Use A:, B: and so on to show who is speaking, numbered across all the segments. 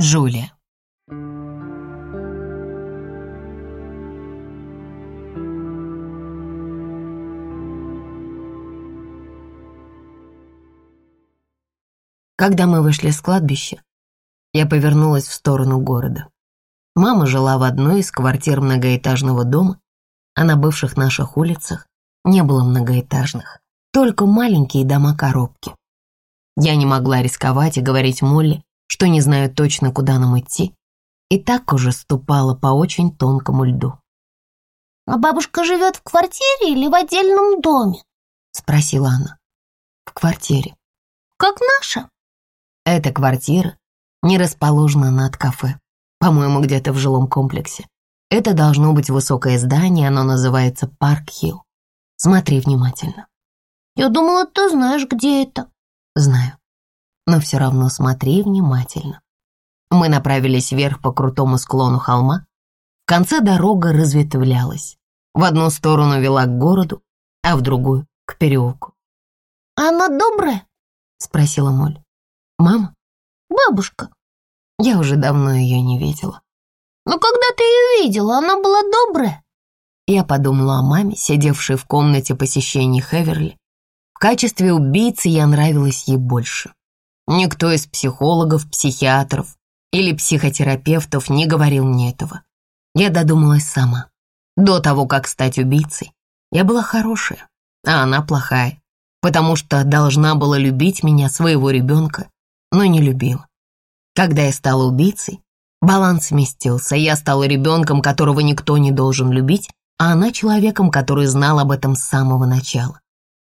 A: Джулия. Когда мы вышли с кладбища, я повернулась в сторону города. Мама жила в одной из квартир многоэтажного дома, а на бывших наших улицах не было многоэтажных, только маленькие дома-коробки. Я не могла рисковать и говорить Молли, что не знаю точно, куда нам идти, и так уже ступала по очень тонкому льду.
B: «А бабушка живет в квартире или в отдельном доме?» — спросила она.
A: «В квартире».
B: «Как наша?»
A: Эта квартира не расположена над кафе, по-моему, где-то в жилом комплексе. Это должно быть высокое здание, оно называется Парк Хилл. Смотри внимательно.
B: Я думала, ты знаешь, где это.
A: Знаю. Но все равно смотри внимательно. Мы направились вверх по крутому склону холма. В конце дорога разветвлялась. В одну сторону вела к городу, а в другую — к переулку.
B: «Она добрая?»
A: — спросила Моль. «Мама?»
B: «Бабушка».
A: Я уже давно ее не видела.
B: «Но когда ты ее видела, она была добрая?»
A: Я подумала о маме, сидевшей в комнате посещений Хеверли. В качестве убийцы я нравилась ей больше. Никто из психологов, психиатров или психотерапевтов не говорил мне этого. Я додумалась сама. До того, как стать убийцей, я была хорошая, а она плохая, потому что должна была любить меня, своего ребенка, но не любила. Когда я стала убийцей, баланс сместился, я стала ребенком, которого никто не должен любить, а она человеком, который знал об этом с самого начала.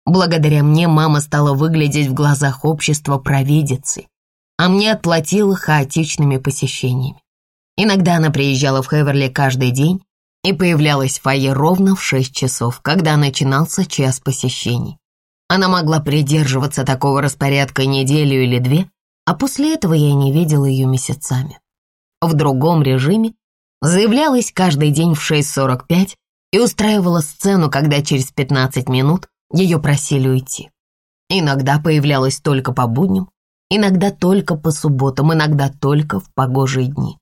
A: Благодаря мне мама стала выглядеть в глазах общества провидицей, а мне отплатила хаотичными посещениями. Иногда она приезжала в Хеверли каждый день и появлялась в фойе ровно в шесть часов, когда начинался час посещений. Она могла придерживаться такого распорядка неделю или две, а после этого я не видела ее месяцами. В другом режиме заявлялась каждый день в 6.45 и устраивала сцену, когда через 15 минут ее просили уйти. Иногда появлялась только по будням, иногда только по субботам, иногда только в погожие дни.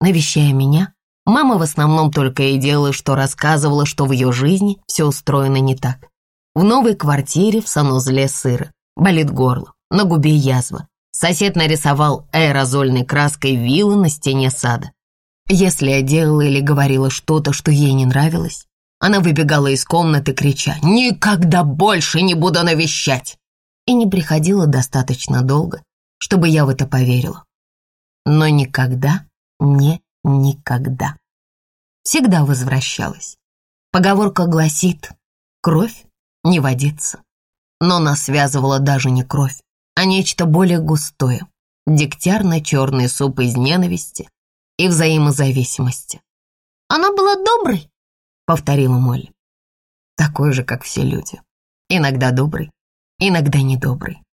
A: Навещая меня, мама в основном только и делала, что рассказывала, что в ее жизни все устроено не так. В новой квартире в санузле сыра, болит горло, на губе язва. Сосед нарисовал аэрозольной краской виллы на стене сада. Если я делала или говорила что-то, что ей не нравилось, она выбегала из комнаты, крича «Никогда больше не буду навещать!» И не приходила достаточно долго, чтобы я в это поверила. Но никогда, не никогда. Всегда возвращалась. Поговорка гласит «Кровь не водится». Но нас связывала даже не кровь, а нечто более густое, дегтярно-черный суп из ненависти и взаимозависимости.
B: «Она была доброй?»
A: Повторила Молли. Такой же, как все люди. Иногда добрый, иногда недобрый.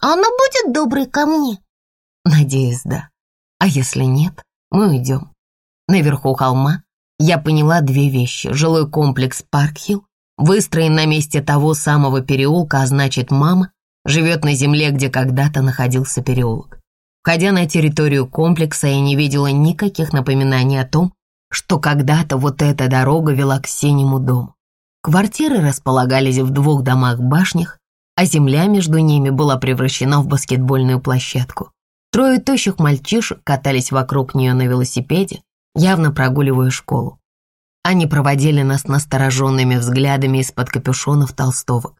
B: А она будет доброй ко мне?
A: Надеюсь, да. А если нет, мы уйдем. Наверху холма я поняла две вещи. Жилой комплекс Паркхилл выстроен на месте того самого переулка, а значит, мама живет на земле, где когда-то находился переулок. Входя на территорию комплекса, я не видела никаких напоминаний о том, что когда-то вот эта дорога вела к синему дому. Квартиры располагались в двух домах-башнях, а земля между ними была превращена в баскетбольную площадку. Трое тощих мальчишек катались вокруг нее на велосипеде, явно прогуливая школу. Они проводили нас настороженными взглядами из-под капюшонов толстовок.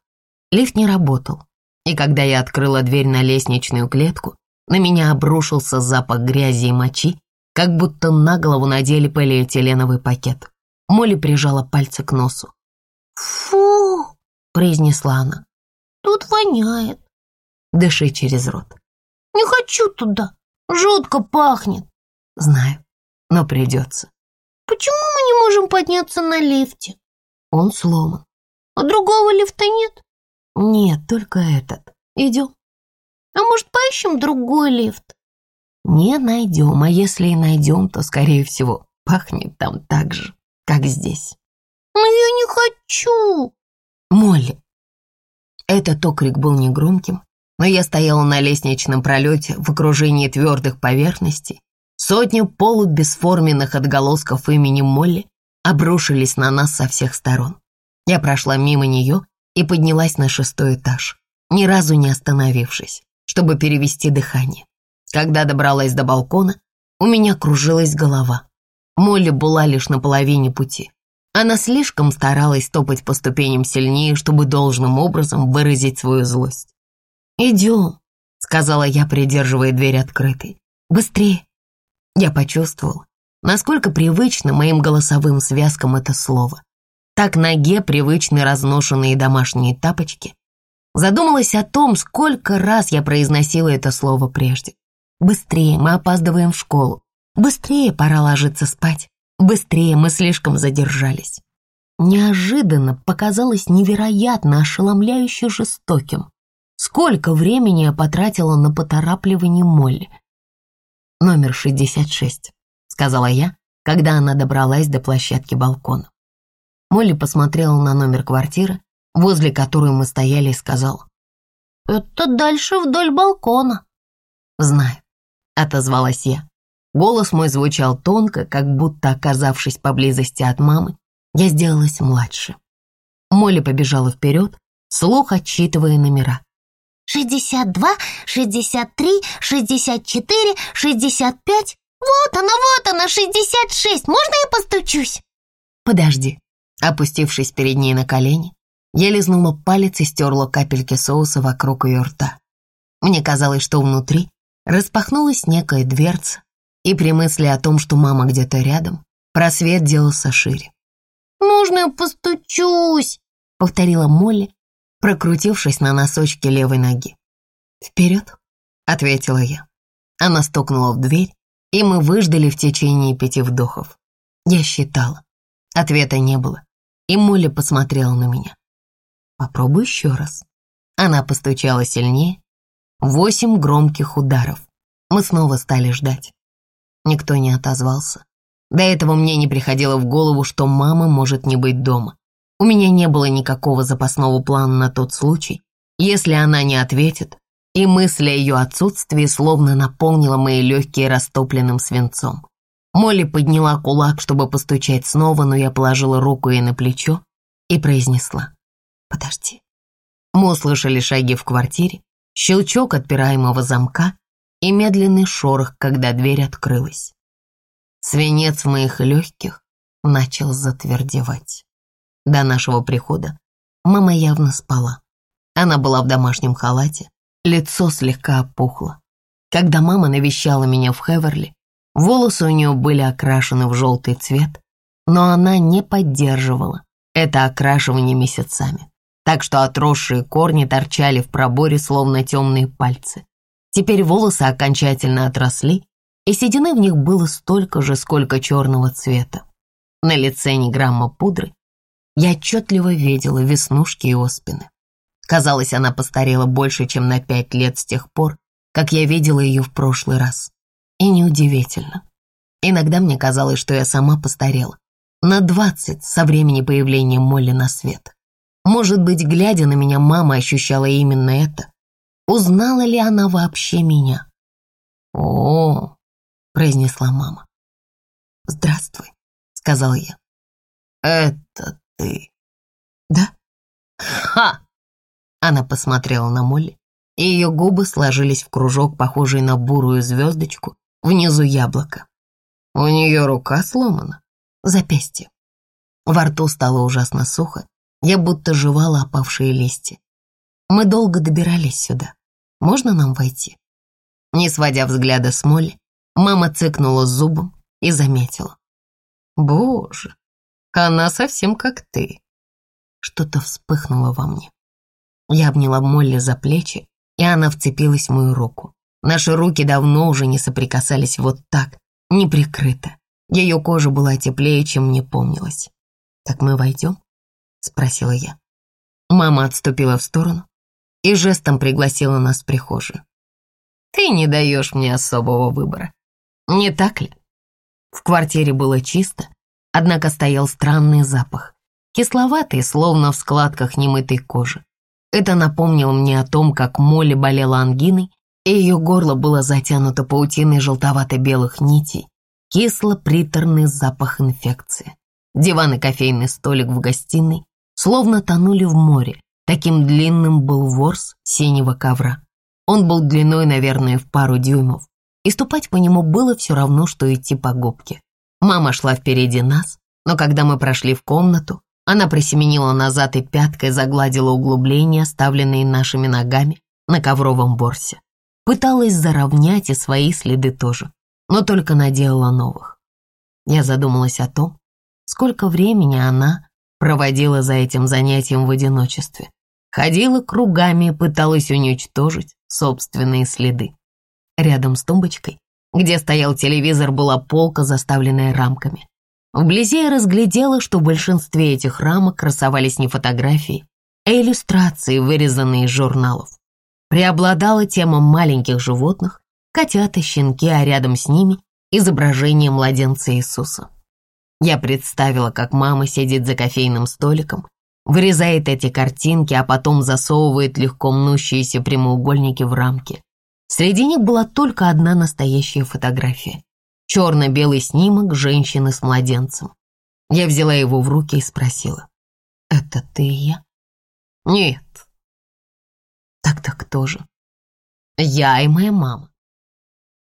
A: Лифт не работал, и когда я открыла дверь на лестничную клетку, на меня обрушился запах грязи и мочи, как будто на голову надели полиэтиленовый пакет. Молли прижала пальцы к носу.
B: «Фу!» — произнесла она. «Тут воняет».
A: «Дыши через рот».
B: «Не хочу туда. Жутко пахнет».
A: «Знаю, но придется».
B: «Почему мы не можем подняться на лифте?»
A: «Он сломан».
B: «А другого лифта нет?»
A: «Нет, только этот. Идем».
B: «А может, поищем другой лифт?»
A: Не найдем, а если и найдем, то, скорее всего, пахнет там так же, как здесь.
B: Но я не хочу.
A: Молли. Этот окрик был негромким, но я стояла на лестничном пролете в окружении твердых поверхностей Сотни полубесформенных отголосков имени Молли обрушились на нас со всех сторон. Я прошла мимо нее и поднялась на шестой этаж, ни разу не остановившись, чтобы перевести дыхание. Когда добралась до балкона, у меня кружилась голова. Молли была лишь на половине пути. Она слишком старалась топать по ступеням сильнее, чтобы должным образом выразить свою злость. «Идем», — сказала я, придерживая дверь открытой. «Быстрее». Я почувствовала, насколько привычно моим голосовым связкам это слово. Так ноге привычны разношенные домашние тапочки. Задумалась о том, сколько раз я произносила это слово прежде. Быстрее, мы опаздываем в школу. Быстрее, пора ложиться спать. Быстрее, мы слишком задержались. Неожиданно показалось невероятно ошеломляюще жестоким. Сколько времени я потратила на поторапливание Молли. «Номер 66», — сказала я, когда она добралась до площадки балкона. Молли посмотрела на номер квартиры, возле которой мы стояли, и сказала.
B: «Это дальше вдоль балкона».
A: «Знаю», отозвалась я. Голос мой звучал тонко, как будто, оказавшись поблизости от мамы, я сделалась младше. Молли побежала вперед, слух отчитывая номера.
B: «Шестьдесят два, шестьдесят три, шестьдесят четыре, шестьдесят пять. Вот она, вот она, шестьдесят шесть. Можно я постучусь?»
A: «Подожди». Опустившись перед ней на колени, я лизнула палец и стерла капельки соуса вокруг ее рта. Мне казалось, что внутри Распахнулась некая дверца, и при мысли о том, что мама где-то рядом, просвет делался шире.
B: «Нужно я постучусь», —
A: повторила Молли, прокрутившись на носочке левой ноги. «Вперед», — ответила я. Она стукнула в дверь, и мы выждали в течение пяти вдохов. Я считала. Ответа не было, и Молли посмотрела на меня. «Попробуй еще раз». Она постучала сильнее, Восемь громких ударов. Мы снова стали ждать. Никто не отозвался. До этого мне не приходило в голову, что мама может не быть дома. У меня не было никакого запасного плана на тот случай, если она не ответит, и мысль о ее отсутствии словно наполнила мои легкие растопленным свинцом. Молли подняла кулак, чтобы постучать снова, но я положила руку ей на плечо и произнесла «Подожди». Мы услышали шаги в квартире, щелчок отпираемого замка и медленный шорох, когда дверь открылась. Свинец в моих легких начал затвердевать. До нашего прихода мама явно спала. Она была в домашнем халате, лицо слегка опухло. Когда мама навещала меня в Хеверли, волосы у нее были окрашены в желтый цвет, но она не поддерживала это окрашивание месяцами так что отросшие корни торчали в проборе, словно темные пальцы. Теперь волосы окончательно отросли, и седины в них было столько же, сколько черного цвета. На лице ни грамма пудры. Я отчетливо видела веснушки и оспины. Казалось, она постарела больше, чем на пять лет с тех пор, как я видела ее в прошлый раз. И неудивительно. Иногда мне казалось, что я сама постарела. На двадцать со времени появления Молли на свет. Может быть, глядя на меня, мама ощущала именно это. Узнала ли она вообще меня? «О!» — произнесла мама. «Здравствуй», — сказал я. «Это ты?» «Да?» «Ха!» Она посмотрела на Молли, и ее губы сложились в кружок, похожий на бурую звездочку, внизу яблоко. У нее рука сломана, запястье. Во рту стало ужасно сухо, я будто жевала опавшие листья. Мы долго добирались сюда. Можно нам войти? Не сводя взгляда с Молли, мама цыкнула зубом и заметила. Боже, она совсем как ты. Что-то вспыхнуло во мне. Я обняла Молли за плечи, и она вцепилась в мою руку. Наши руки давно уже не соприкасались вот так, неприкрыто. Ее кожа была теплее, чем мне помнилось. Так мы войдем? Спросила я. Мама отступила в сторону и жестом пригласила нас в прихожую. «Ты не даешь мне особого выбора, не так ли?» В квартире было чисто, однако стоял странный запах, кисловатый, словно в складках немытой кожи. Это напомнило мне о том, как Молли болела ангиной и ее горло было затянуто паутиной желтовато-белых нитей, кисло-приторный запах инфекции. Диван и кофейный столик в гостиной словно тонули в море, таким длинным был ворс синего ковра. Он был длиной, наверное, в пару дюймов, и ступать по нему было все равно, что идти по губке. Мама шла впереди нас, но когда мы прошли в комнату, она присеменила назад и пяткой загладила углубления, оставленные нашими ногами на ковровом борсе. Пыталась заровнять и свои следы тоже, но только наделала новых. Я задумалась о том, сколько времени она проводила за этим занятием в одиночестве. Ходила кругами и пыталась уничтожить собственные следы. Рядом с тумбочкой, где стоял телевизор, была полка, заставленная рамками. Вблизи я разглядела, что в большинстве этих рамок красовались не фотографии, а иллюстрации, вырезанные из журналов преобладала тема маленьких животных, котята, щенки, а рядом с ними изображение младенца Иисуса. Я представила, как мама сидит за кофейным столиком, вырезает эти картинки, а потом засовывает легко мнущиеся прямоугольники в рамки. Среди них была только одна настоящая фотография. Черно-белый снимок женщины с младенцем. Я взяла его в руки и спросила, «Это ты и я?» «Нет, так-то кто же? Я и моя мама.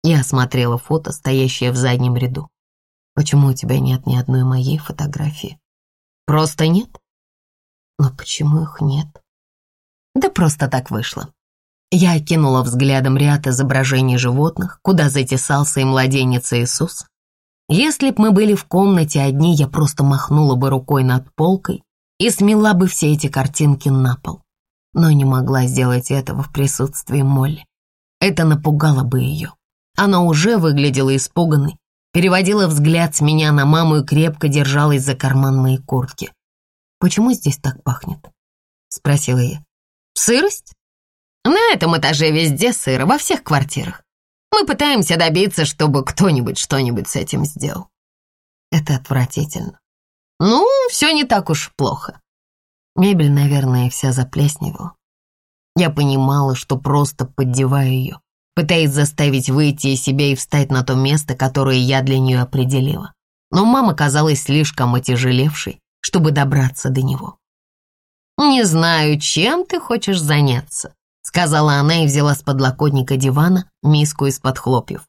A: Я осмотрела фото, стоящее в заднем ряду. Почему у тебя нет ни одной моей фотографии? Просто нет? Но почему их нет? Да просто так вышло. Я окинула взглядом ряд изображений животных, куда затесался и младенец Иисус. Если б мы были в комнате одни, я просто махнула бы рукой над полкой и смела бы все эти картинки на пол но не могла сделать этого в присутствии Молли. Это напугало бы ее. Она уже выглядела испуганной, переводила взгляд с меня на маму и крепко держалась за карман моей куртки. «Почему здесь так пахнет?» — спросила я. «Сырость? На этом этаже везде сыро, во всех квартирах. Мы пытаемся добиться, чтобы кто-нибудь что-нибудь с этим сделал». Это отвратительно. Ну, все не так уж плохо. Мебель, наверное, вся заплесневела. Я понимала, что просто поддеваю ее, пытаясь заставить выйти из себя и встать на то место, которое я для нее определила. Но мама казалась слишком отяжелевшей, чтобы добраться до него. «Не знаю, чем ты хочешь заняться», — сказала она и взяла с подлокотника дивана миску из-под хлопьев.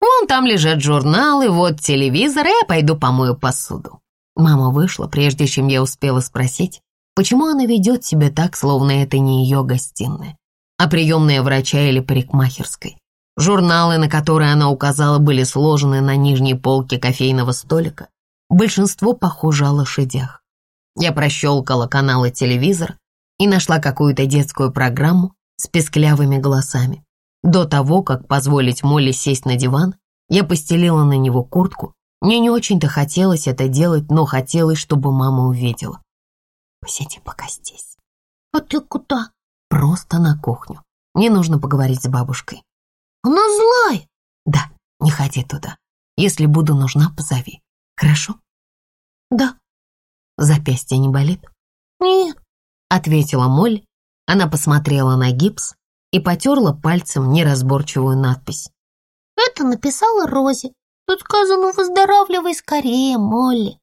A: «Вон там лежат журналы, вот телевизор, и я пойду помою посуду». Мама вышла, прежде чем я успела спросить, Почему она ведет себя так, словно это не ее гостиная, а приемная врача или парикмахерской? Журналы, на которые она указала, были сложены на нижней полке кофейного столика. Большинство похоже о лошадях. Я прощелкала каналы телевизора и нашла какую-то детскую программу с песклявыми голосами. До того, как позволить Молли сесть на диван, я постелила на него куртку. Мне не очень-то хотелось это делать, но хотелось, чтобы мама увидела. Посиди пока здесь.
B: А ты куда?
A: Просто на кухню. Мне нужно поговорить с бабушкой.
B: Она злая.
A: Да, не ходи туда. Если буду нужна, позови. Хорошо?
B: Да.
A: Запястье не болит?
B: Нет,
A: ответила Моль. Она посмотрела на гипс и потерла пальцем неразборчивую надпись.
B: Это написала Рози. Тут сказано «Выздоравливай скорее, Молли».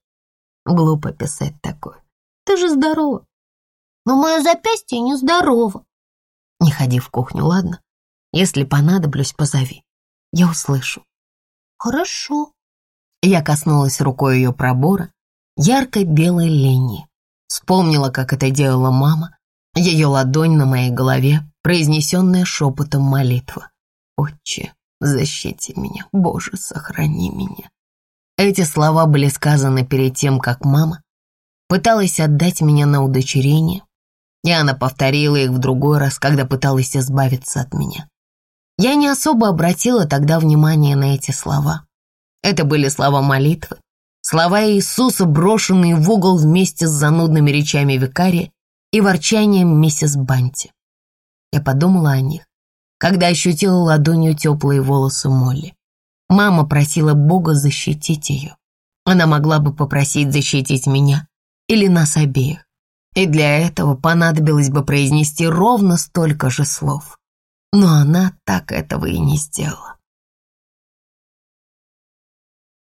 A: Глупо писать такое. Ты же здорова.
B: Но мое запястье не здорово.
A: Не ходи в кухню, ладно? Если понадоблюсь, позови. Я услышу.
B: Хорошо.
A: Я коснулась рукой ее пробора, яркой белой линии. Вспомнила, как это делала мама, ее ладонь на моей голове, произнесенная шепотом молитва. «Отче, защити меня, Боже, сохрани меня». Эти слова были сказаны перед тем, как мама пыталась отдать меня на удочерение, и она повторила их в другой раз, когда пыталась избавиться от меня. Я не особо обратила тогда внимание на эти слова. Это были слова молитвы, слова Иисуса, брошенные в угол вместе с занудными речами викария и ворчанием миссис Банти. Я подумала о них, когда ощутила ладонью теплые волосы Молли. Мама просила Бога защитить ее. Она могла бы попросить защитить меня, или нас обеих. И для этого понадобилось бы произнести ровно столько же слов. но она так этого и не сделала.